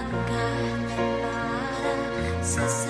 langkah para sesama